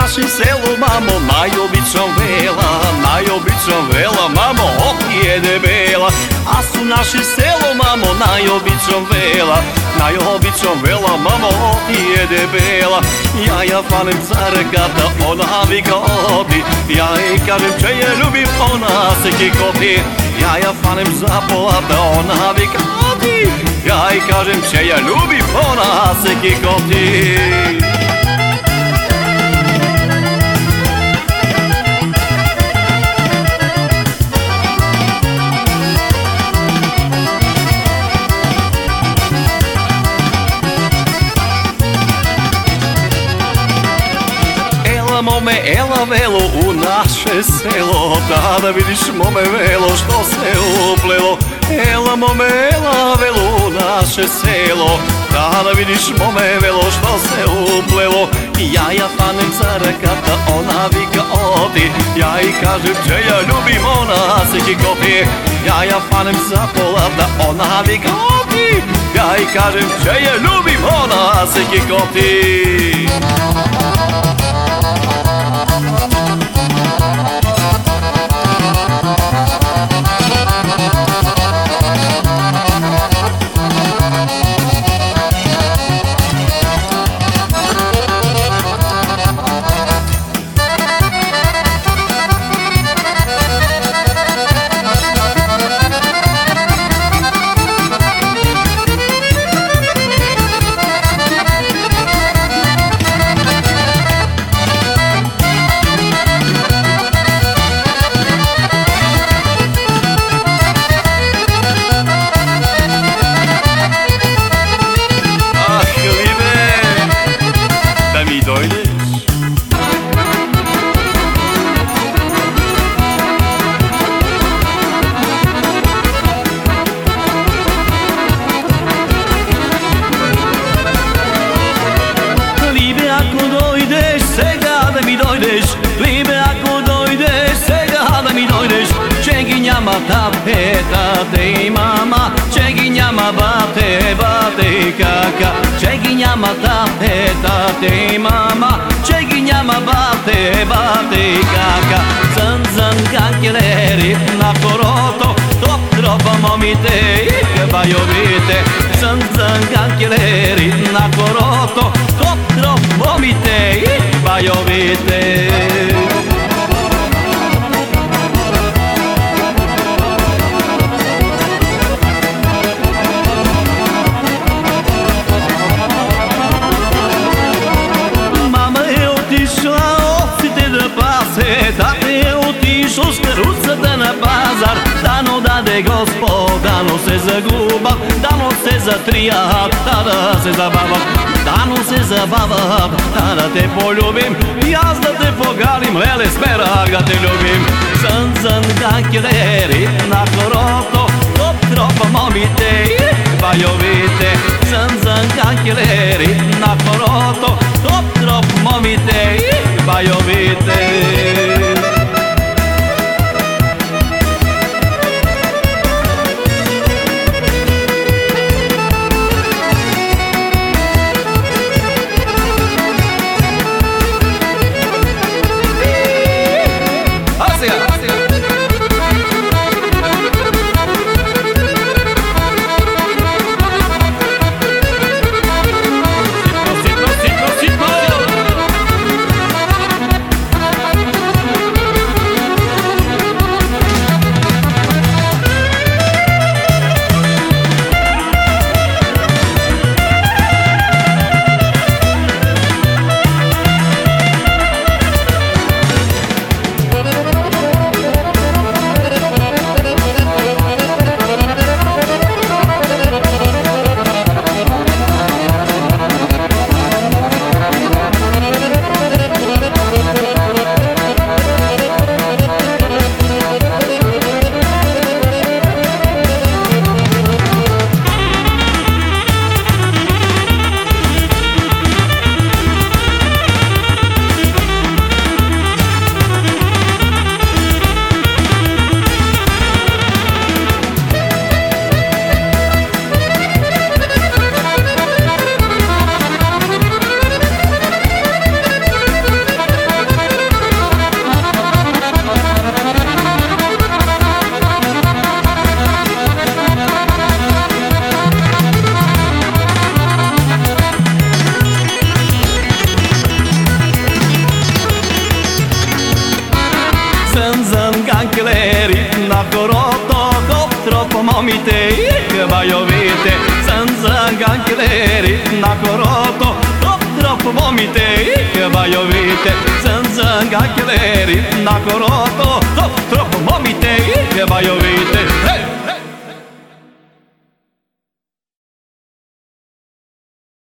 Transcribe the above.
našem selu, mamo, najobičan vela Najobičan vela, mamo, je debela. A su naše selo, mamo, najobičan vela Najobičan vela, mamo, je debela. Ja ja falim cargata, ona vika odi Ja i kažem če je ljubim, ona se kikoti Ja ja falim za polata, ona vika odi Ja i kažem če je ljubim, ona se kikoti mome ela velo u naše selo. Da vidiš mome velo što se uplelo. Ela mome ela velo u naše selo. Da vidiš mome velo što se uplelo. Ja ja fanem carakata, ona vika odi. Ja i kažem če ja ljubim, ona se kikopi Ja ja fanem za pola da ona vika odi. Ja i kažem če ja ljubim, ona se ta peta te mama Çeginya ma bate bate kaka Çeginya ma ta peta te mama. Çeginya ma bate bate kaka Zan zan kakile ritna koroto Top tropa momite ikba jovite Zan zan kakile ritna koroto Top tropa momite ikba jovite Dano dade gospod, dano se zaguba Dano se zatrija, tada se zabava. Dano se zabava, tada te poljubim Ja da te pogalim, lele smera da te ljubim. Zan zan kakjeleri na koroto Top tropa momite i bajovite. Zan zan kakjeleri na koroto Top trop momite i bajovite 頃どこどこも見ていけばよびてさんざんがきれりなころとどこも見ていけばよびてさんざんがきれりなころとどこも見ていけばよびて